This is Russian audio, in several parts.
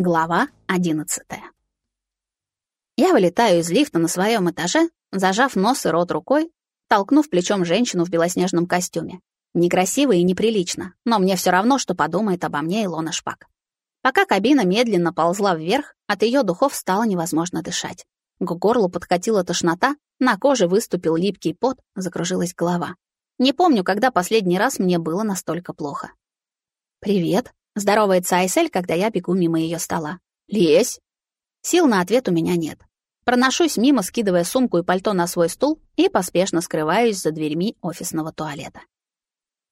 Глава одиннадцатая. Я вылетаю из лифта на своем этаже, зажав нос и рот рукой, толкнув плечом женщину в белоснежном костюме. Некрасиво и неприлично, но мне все равно, что подумает обо мне Илона Шпак. Пока кабина медленно ползла вверх, от ее духов стало невозможно дышать. К горлу подкатила тошнота, на коже выступил липкий пот, закружилась голова. Не помню, когда последний раз мне было настолько плохо. «Привет», Здоровается Айсель, когда я бегу мимо ее стола. «Лезь!» Сил на ответ у меня нет. Проношусь мимо, скидывая сумку и пальто на свой стул и поспешно скрываюсь за дверьми офисного туалета.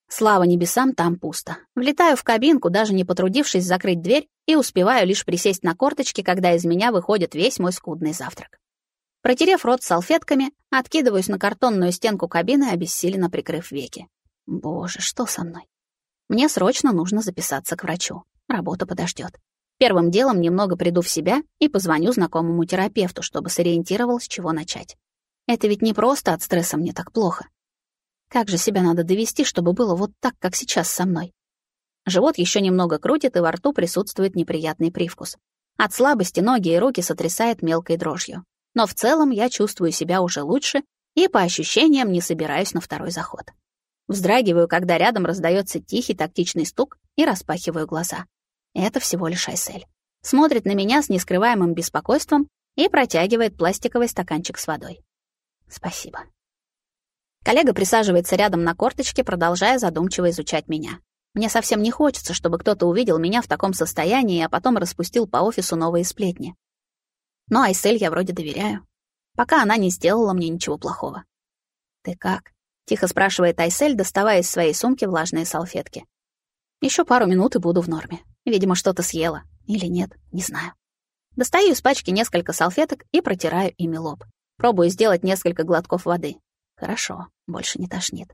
Слава небесам, там пусто. Влетаю в кабинку, даже не потрудившись закрыть дверь, и успеваю лишь присесть на корточки, когда из меня выходит весь мой скудный завтрак. Протерев рот салфетками, откидываюсь на картонную стенку кабины, обессиленно прикрыв веки. Боже, что со мной? Мне срочно нужно записаться к врачу. Работа подождет. Первым делом немного приду в себя и позвоню знакомому терапевту, чтобы сориентировал, с чего начать. Это ведь не просто от стресса мне так плохо. Как же себя надо довести, чтобы было вот так, как сейчас со мной? Живот еще немного крутит, и во рту присутствует неприятный привкус. От слабости ноги и руки сотрясает мелкой дрожью. Но в целом я чувствую себя уже лучше и, по ощущениям, не собираюсь на второй заход. Вздрагиваю, когда рядом раздается тихий тактичный стук и распахиваю глаза. Это всего лишь Айсель. Смотрит на меня с нескрываемым беспокойством и протягивает пластиковый стаканчик с водой. Спасибо. Коллега присаживается рядом на корточке, продолжая задумчиво изучать меня. Мне совсем не хочется, чтобы кто-то увидел меня в таком состоянии, а потом распустил по офису новые сплетни. Но Айсель я вроде доверяю. Пока она не сделала мне ничего плохого. «Ты как?» Тихо спрашивает Айсель, доставая из своей сумки влажные салфетки. Еще пару минут и буду в норме. Видимо, что-то съела. Или нет, не знаю. Достаю из пачки несколько салфеток и протираю ими лоб. Пробую сделать несколько глотков воды. Хорошо, больше не тошнит.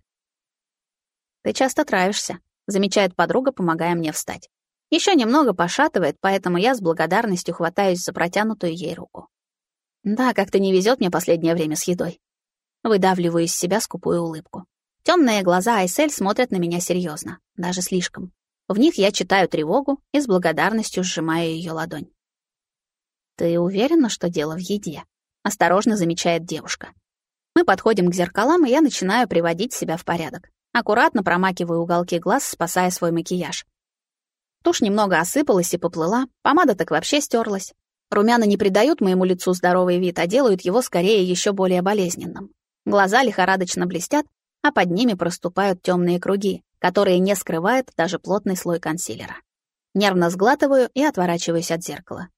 «Ты часто травишься», — замечает подруга, помогая мне встать. Еще немного пошатывает, поэтому я с благодарностью хватаюсь за протянутую ей руку. Да, как-то не везет мне последнее время с едой. Выдавливаю из себя скупую улыбку. Темные глаза Айсель смотрят на меня серьезно, даже слишком. В них я читаю тревогу и с благодарностью сжимаю ее ладонь. «Ты уверена, что дело в еде?» — осторожно замечает девушка. Мы подходим к зеркалам, и я начинаю приводить себя в порядок. Аккуратно промакиваю уголки глаз, спасая свой макияж. Тушь немного осыпалась и поплыла, помада так вообще стерлась. Румяна не придают моему лицу здоровый вид, а делают его скорее еще более болезненным. Глаза лихорадочно блестят, а под ними проступают темные круги, которые не скрывают даже плотный слой консилера. Нервно сглатываю и отворачиваюсь от зеркала.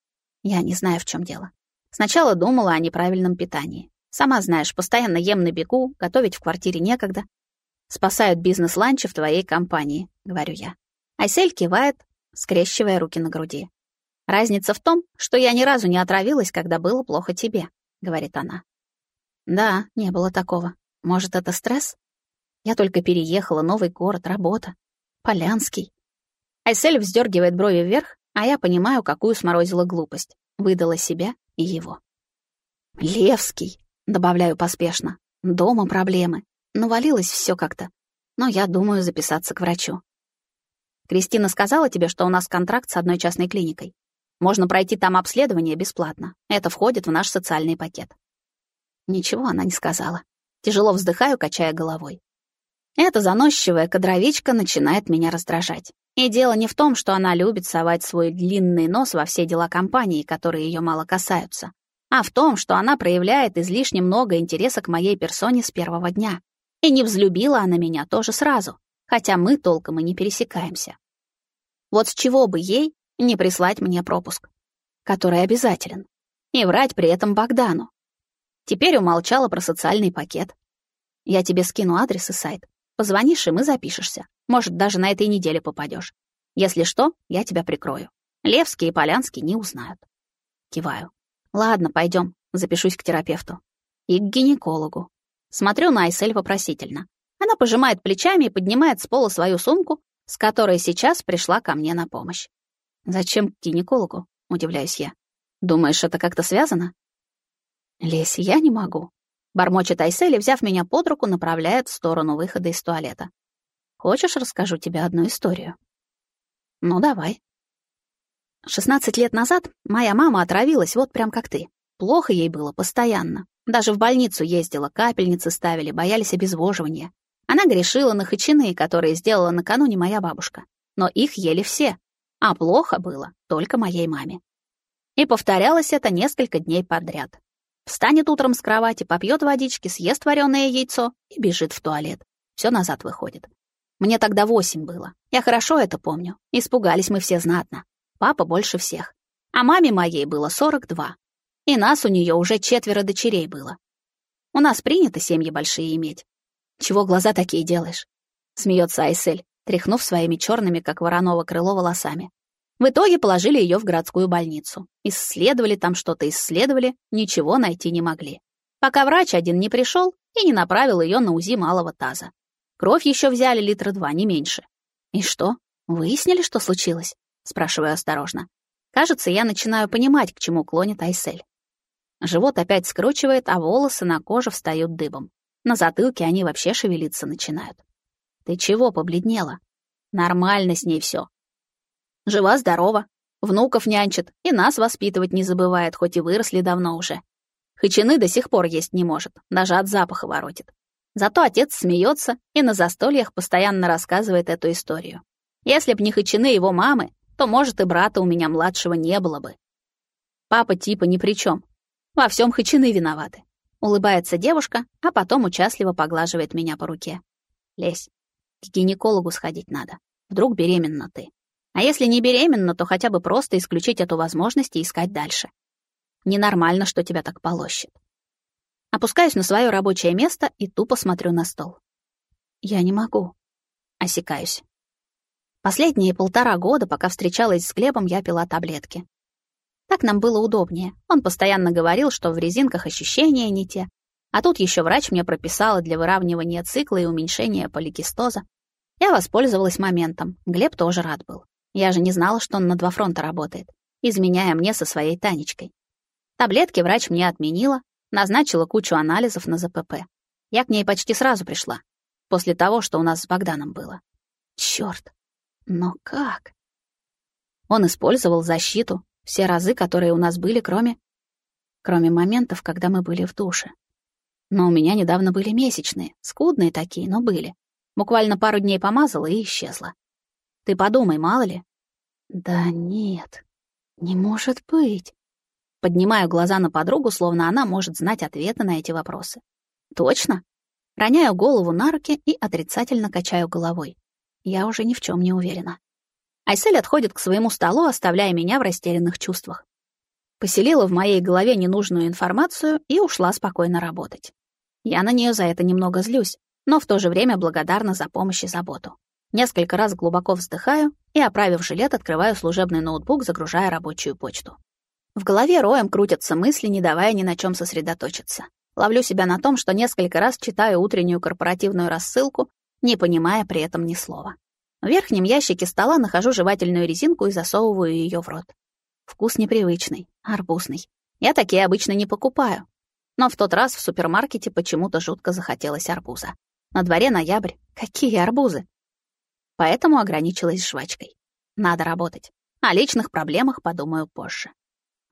Я не знаю, в чем дело. Сначала думала о неправильном питании. Сама знаешь, постоянно ем на бегу, готовить в квартире некогда. Спасают бизнес-ланчи в твоей компании, говорю я. Айсель кивает, скрещивая руки на груди. Разница в том, что я ни разу не отравилась, когда было плохо тебе, говорит она. Да, не было такого. Может, это стресс? Я только переехала, новый город, работа. Полянский. Айсель вздергивает брови вверх, а я понимаю, какую сморозила глупость. Выдала себя и его. Левский, добавляю поспешно. Дома проблемы. Навалилось все как-то. Но я думаю записаться к врачу. Кристина сказала тебе, что у нас контракт с одной частной клиникой. Можно пройти там обследование бесплатно. Это входит в наш социальный пакет. Ничего она не сказала. Тяжело вздыхаю, качая головой. Эта заносчивая кадровичка начинает меня раздражать. И дело не в том, что она любит совать свой длинный нос во все дела компании, которые ее мало касаются, а в том, что она проявляет излишне много интереса к моей персоне с первого дня. И не взлюбила она меня тоже сразу, хотя мы толком и не пересекаемся. Вот с чего бы ей не прислать мне пропуск, который обязателен, и врать при этом Богдану, Теперь умолчала про социальный пакет. Я тебе скину адрес и сайт. Позвонишь, и мы запишешься. Может, даже на этой неделе попадешь. Если что, я тебя прикрою. Левский и Полянский не узнают. Киваю. Ладно, пойдем. Запишусь к терапевту. И к гинекологу. Смотрю на Айсель вопросительно. Она пожимает плечами и поднимает с пола свою сумку, с которой сейчас пришла ко мне на помощь. «Зачем к гинекологу?» — удивляюсь я. «Думаешь, это как-то связано?» «Лесь, я не могу», — бормочет Айсель взяв меня под руку, направляет в сторону выхода из туалета. «Хочешь, расскажу тебе одну историю?» «Ну, давай». 16 лет назад моя мама отравилась вот прям как ты. Плохо ей было постоянно. Даже в больницу ездила, капельницы ставили, боялись обезвоживания. Она грешила на хычины, которые сделала накануне моя бабушка. Но их ели все. А плохо было только моей маме. И повторялось это несколько дней подряд. Встанет утром с кровати, попьет водички, съест вареное яйцо и бежит в туалет. Все назад выходит. Мне тогда восемь было. Я хорошо это помню. Испугались мы все знатно. Папа больше всех. А маме моей было сорок два. И нас у нее уже четверо дочерей было. У нас принято семьи большие иметь. Чего глаза такие делаешь? Смеется Айсель, тряхнув своими черными, как вороново крыло, волосами. В итоге положили ее в городскую больницу. Исследовали там что-то, исследовали, ничего найти не могли. Пока врач один не пришел и не направил ее на УЗИ малого таза. Кровь еще взяли литра два, не меньше. И что? Выяснили, что случилось? Спрашиваю осторожно. Кажется, я начинаю понимать, к чему клонит Айсель. Живот опять скручивает, а волосы на коже встают дыбом. На затылке они вообще шевелиться начинают. Ты чего побледнела? Нормально с ней все. Жива-здорова, внуков нянчит и нас воспитывать не забывает, хоть и выросли давно уже. Хычины до сих пор есть не может, даже от запаха воротит. Зато отец смеется и на застольях постоянно рассказывает эту историю. Если б не хычины его мамы, то, может, и брата у меня младшего не было бы. Папа типа ни при чем. Во всем хычины виноваты. Улыбается девушка, а потом участливо поглаживает меня по руке. Лезь, к гинекологу сходить надо. Вдруг беременна ты. А если не беременна, то хотя бы просто исключить эту возможность и искать дальше. Ненормально, что тебя так полощет. Опускаюсь на свое рабочее место и тупо смотрю на стол. Я не могу. Осекаюсь. Последние полтора года, пока встречалась с Глебом, я пила таблетки. Так нам было удобнее. Он постоянно говорил, что в резинках ощущения не те. А тут еще врач мне прописала для выравнивания цикла и уменьшения поликистоза. Я воспользовалась моментом. Глеб тоже рад был. Я же не знала, что он на два фронта работает, изменяя мне со своей Танечкой. Таблетки врач мне отменила, назначила кучу анализов на ЗПП. Я к ней почти сразу пришла, после того, что у нас с Богданом было. Чёрт, но как? Он использовал защиту, все разы, которые у нас были, кроме... Кроме моментов, когда мы были в душе. Но у меня недавно были месячные, скудные такие, но были. Буквально пару дней помазала и исчезла. Ты подумай, мало ли. Да нет, не может быть. Поднимаю глаза на подругу, словно она может знать ответы на эти вопросы. Точно? Роняю голову на руки и отрицательно качаю головой. Я уже ни в чем не уверена. Айсель отходит к своему столу, оставляя меня в растерянных чувствах. Поселила в моей голове ненужную информацию и ушла спокойно работать. Я на нее за это немного злюсь, но в то же время благодарна за помощь и заботу. Несколько раз глубоко вздыхаю и, оправив жилет, открываю служебный ноутбук, загружая рабочую почту. В голове роем крутятся мысли, не давая ни на чем сосредоточиться. Ловлю себя на том, что несколько раз читаю утреннюю корпоративную рассылку, не понимая при этом ни слова. В верхнем ящике стола нахожу жевательную резинку и засовываю ее в рот. Вкус непривычный, арбузный. Я такие обычно не покупаю. Но в тот раз в супермаркете почему-то жутко захотелось арбуза. На дворе ноябрь. Какие арбузы? Поэтому ограничилась жвачкой. Надо работать. О личных проблемах подумаю позже.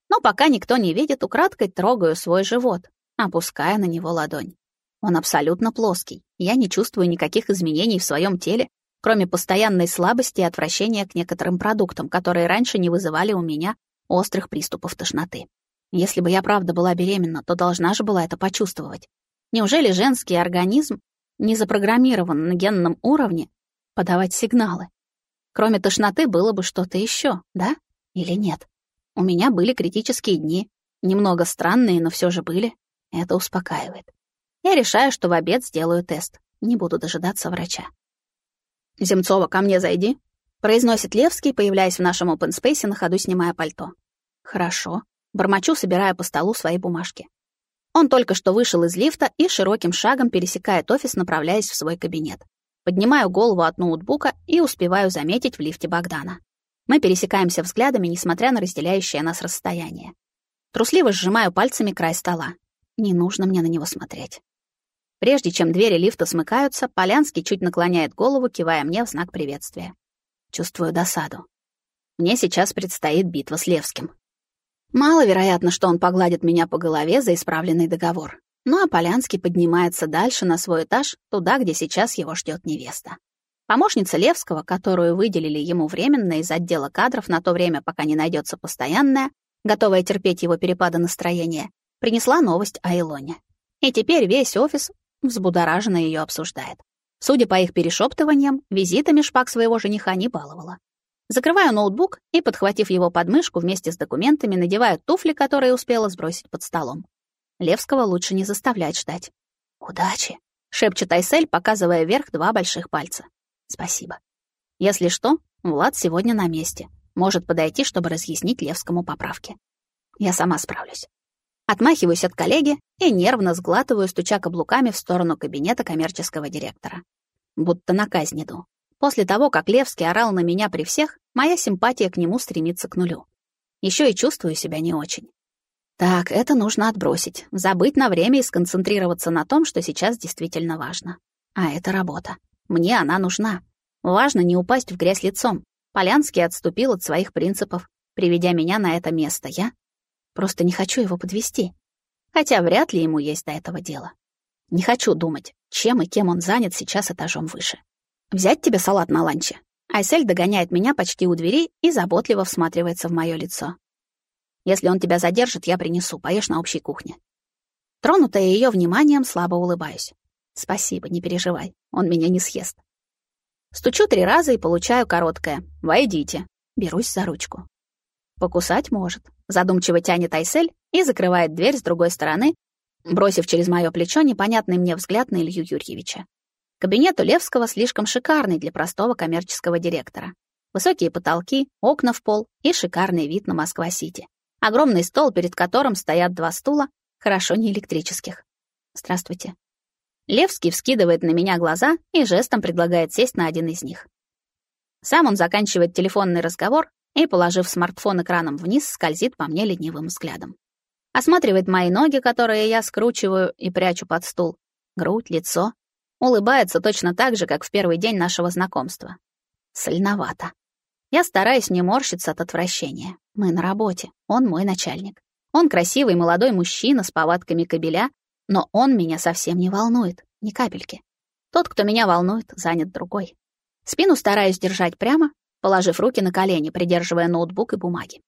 Но пока никто не видит, украдкой трогаю свой живот, опуская на него ладонь. Он абсолютно плоский. Я не чувствую никаких изменений в своем теле, кроме постоянной слабости и отвращения к некоторым продуктам, которые раньше не вызывали у меня острых приступов тошноты. Если бы я правда была беременна, то должна же была это почувствовать. Неужели женский организм не запрограммирован на генном уровне подавать сигналы? Кроме тошноты было бы что-то еще, да? Или нет? У меня были критические дни, немного странные, но все же были. Это успокаивает. Я решаю, что в обед сделаю тест. Не буду дожидаться врача. «Земцова, ко мне зайди», — произносит Левский, появляясь в нашем space, на ходу снимая пальто. «Хорошо». Бормочу, собирая по столу свои бумажки. Он только что вышел из лифта и широким шагом пересекает офис, направляясь в свой кабинет. Поднимаю голову от ноутбука и успеваю заметить в лифте Богдана. Мы пересекаемся взглядами, несмотря на разделяющее нас расстояние. Трусливо сжимаю пальцами край стола. Не нужно мне на него смотреть. Прежде чем двери лифта смыкаются, Полянский чуть наклоняет голову, кивая мне в знак приветствия. Чувствую досаду. Мне сейчас предстоит битва с Левским. Маловероятно, что он погладит меня по голове за исправленный договор. Ну а Полянский поднимается дальше на свой этаж, туда, где сейчас его ждет невеста. Помощница Левского, которую выделили ему временно из отдела кадров на то время, пока не найдется постоянная, готовая терпеть его перепады настроения, принесла новость о Илоне. И теперь весь офис взбудораженно ее обсуждает. Судя по их перешептываниям, визитами шпак своего жениха не баловала. Закрываю ноутбук и, подхватив его подмышку вместе с документами, надеваю туфли, которые успела сбросить под столом. Левского лучше не заставлять ждать. «Удачи!» — шепчет Айсель, показывая вверх два больших пальца. «Спасибо. Если что, Влад сегодня на месте. Может подойти, чтобы разъяснить Левскому поправки. Я сама справлюсь». Отмахиваюсь от коллеги и нервно сглатываю, стуча каблуками в сторону кабинета коммерческого директора. Будто на казнь иду. После того, как Левский орал на меня при всех, моя симпатия к нему стремится к нулю. Еще и чувствую себя не очень. Так, это нужно отбросить, забыть на время и сконцентрироваться на том, что сейчас действительно важно. А это работа. Мне она нужна. Важно не упасть в грязь лицом. Полянский отступил от своих принципов, приведя меня на это место. Я просто не хочу его подвести. Хотя вряд ли ему есть до этого дело. Не хочу думать, чем и кем он занят сейчас этажом выше. «Взять тебе салат на ланче?» Айсель догоняет меня почти у двери и заботливо всматривается в мое лицо. «Если он тебя задержит, я принесу, поешь на общей кухне». Тронутая ее вниманием, слабо улыбаюсь. «Спасибо, не переживай, он меня не съест». Стучу три раза и получаю короткое «Войдите». Берусь за ручку. Покусать может. Задумчиво тянет Айсель и закрывает дверь с другой стороны, бросив через мое плечо непонятный мне взгляд на Илью Юрьевича. Кабинет у Левского слишком шикарный для простого коммерческого директора. Высокие потолки, окна в пол и шикарный вид на Москва-Сити. Огромный стол, перед которым стоят два стула, хорошо не электрических. Здравствуйте. Левский вскидывает на меня глаза и жестом предлагает сесть на один из них. Сам он заканчивает телефонный разговор и, положив смартфон экраном вниз, скользит по мне ленивым взглядом. Осматривает мои ноги, которые я скручиваю и прячу под стул, грудь, лицо, Улыбается точно так же, как в первый день нашего знакомства. Сольновато. Я стараюсь не морщиться от отвращения. Мы на работе. Он мой начальник. Он красивый молодой мужчина с повадками кобеля, но он меня совсем не волнует, ни капельки. Тот, кто меня волнует, занят другой. Спину стараюсь держать прямо, положив руки на колени, придерживая ноутбук и бумаги.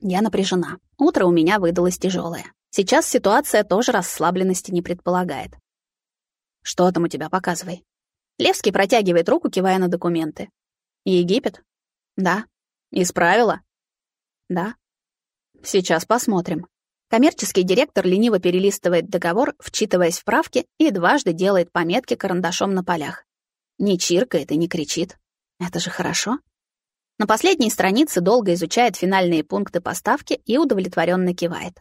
Я напряжена. Утро у меня выдалось тяжелое. Сейчас ситуация тоже расслабленности не предполагает. Что там у тебя, показывай. Левский протягивает руку, кивая на документы. Египет? Да. Исправила? Да. Сейчас посмотрим. Коммерческий директор лениво перелистывает договор, вчитываясь в правки, и дважды делает пометки карандашом на полях. Не чиркает и не кричит. Это же хорошо. На последней странице долго изучает финальные пункты поставки и удовлетворенно кивает.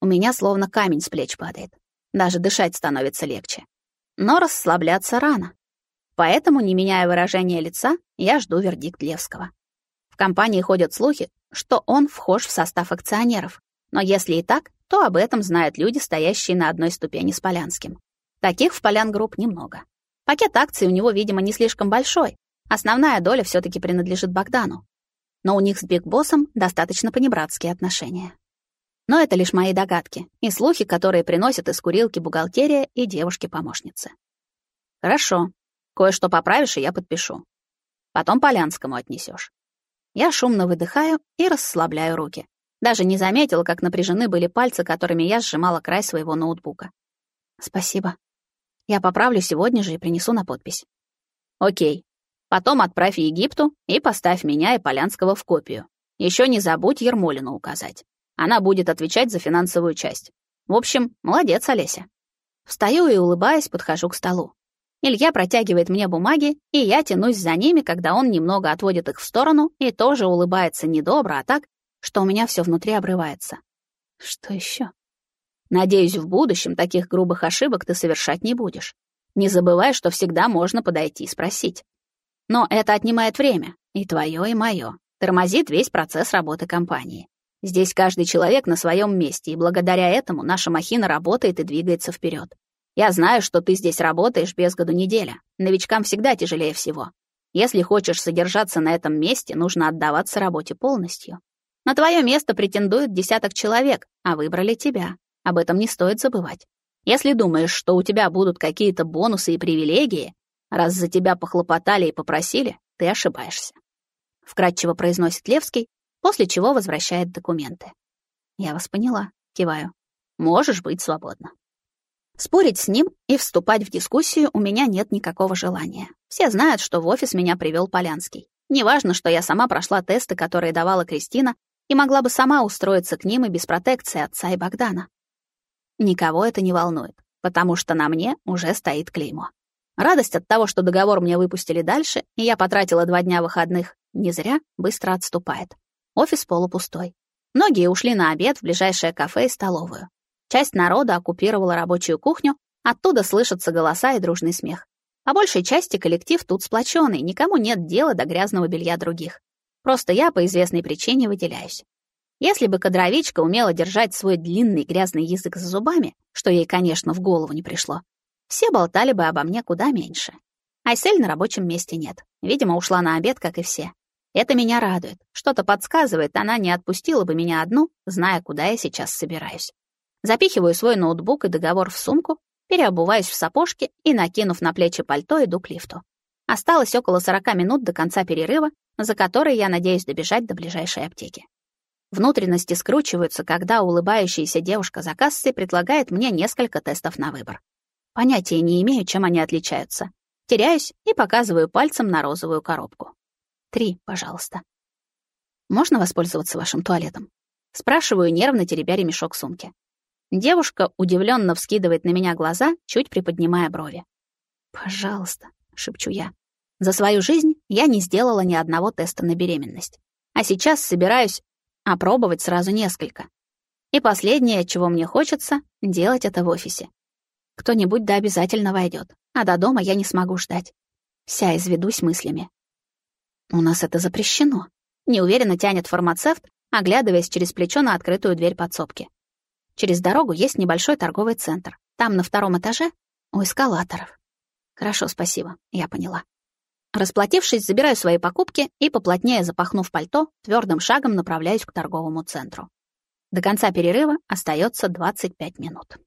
У меня словно камень с плеч падает. Даже дышать становится легче. Но расслабляться рано. Поэтому, не меняя выражения лица, я жду вердикт Левского. В компании ходят слухи, что он вхож в состав акционеров. Но если и так, то об этом знают люди, стоящие на одной ступени с Полянским. Таких в Полян Group немного. Пакет акций у него, видимо, не слишком большой. Основная доля все таки принадлежит Богдану. Но у них с Big Боссом достаточно панибратские отношения. Но это лишь мои догадки и слухи, которые приносят из курилки бухгалтерия и девушки-помощницы. Хорошо. Кое-что поправишь, и я подпишу. Потом Полянскому отнесешь. Я шумно выдыхаю и расслабляю руки. Даже не заметила, как напряжены были пальцы, которыми я сжимала край своего ноутбука. Спасибо. Я поправлю сегодня же и принесу на подпись. Окей. Потом отправь Египту и поставь меня и Полянского в копию. Еще не забудь Ермолину указать. Она будет отвечать за финансовую часть. В общем, молодец, Олеся. Встаю и, улыбаясь, подхожу к столу. Илья протягивает мне бумаги, и я тянусь за ними, когда он немного отводит их в сторону и тоже улыбается недобро, а так, что у меня все внутри обрывается. Что еще? Надеюсь, в будущем таких грубых ошибок ты совершать не будешь. Не забывай, что всегда можно подойти и спросить. Но это отнимает время, и твое, и мое. Тормозит весь процесс работы компании. Здесь каждый человек на своем месте, и благодаря этому наша махина работает и двигается вперед. Я знаю, что ты здесь работаешь без году неделя. Новичкам всегда тяжелее всего. Если хочешь содержаться на этом месте, нужно отдаваться работе полностью. На твое место претендует десяток человек, а выбрали тебя. Об этом не стоит забывать. Если думаешь, что у тебя будут какие-то бонусы и привилегии, раз за тебя похлопотали и попросили, ты ошибаешься. Вкратчиво произносит Левский, после чего возвращает документы. Я вас поняла, киваю. Можешь быть свободна. Спорить с ним и вступать в дискуссию у меня нет никакого желания. Все знают, что в офис меня привел Полянский. Неважно, что я сама прошла тесты, которые давала Кристина, и могла бы сама устроиться к ним и без протекции отца и Богдана. Никого это не волнует, потому что на мне уже стоит клеймо. Радость от того, что договор мне выпустили дальше, и я потратила два дня выходных, не зря быстро отступает. Офис полупустой. Многие ушли на обед в ближайшее кафе и столовую. Часть народа оккупировала рабочую кухню, оттуда слышатся голоса и дружный смех. По большей части коллектив тут сплоченный, никому нет дела до грязного белья других. Просто я по известной причине выделяюсь. Если бы кадровичка умела держать свой длинный грязный язык за зубами, что ей, конечно, в голову не пришло, все болтали бы обо мне куда меньше. Айсель на рабочем месте нет. Видимо, ушла на обед, как и все. Это меня радует. Что-то подсказывает, она не отпустила бы меня одну, зная, куда я сейчас собираюсь. Запихиваю свой ноутбук и договор в сумку, переобуваюсь в сапожки и, накинув на плечи пальто, иду к лифту. Осталось около 40 минут до конца перерыва, за который я надеюсь добежать до ближайшей аптеки. Внутренности скручиваются, когда улыбающаяся девушка за кассой предлагает мне несколько тестов на выбор. Понятия не имею, чем они отличаются. Теряюсь и показываю пальцем на розовую коробку. Три, пожалуйста. Можно воспользоваться вашим туалетом? Спрашиваю, нервно теребя ремешок сумки. Девушка удивленно вскидывает на меня глаза, чуть приподнимая брови. «Пожалуйста», — шепчу я. За свою жизнь я не сделала ни одного теста на беременность. А сейчас собираюсь опробовать сразу несколько. И последнее, чего мне хочется, делать это в офисе. Кто-нибудь да обязательно войдет, а до дома я не смогу ждать. Вся изведусь мыслями. У нас это запрещено. Неуверенно тянет фармацевт, оглядываясь через плечо на открытую дверь подсобки. Через дорогу есть небольшой торговый центр. Там на втором этаже у эскалаторов. Хорошо, спасибо, я поняла. Расплатившись, забираю свои покупки и, поплотнее запахнув пальто, твердым шагом направляюсь к торговому центру. До конца перерыва остается 25 минут.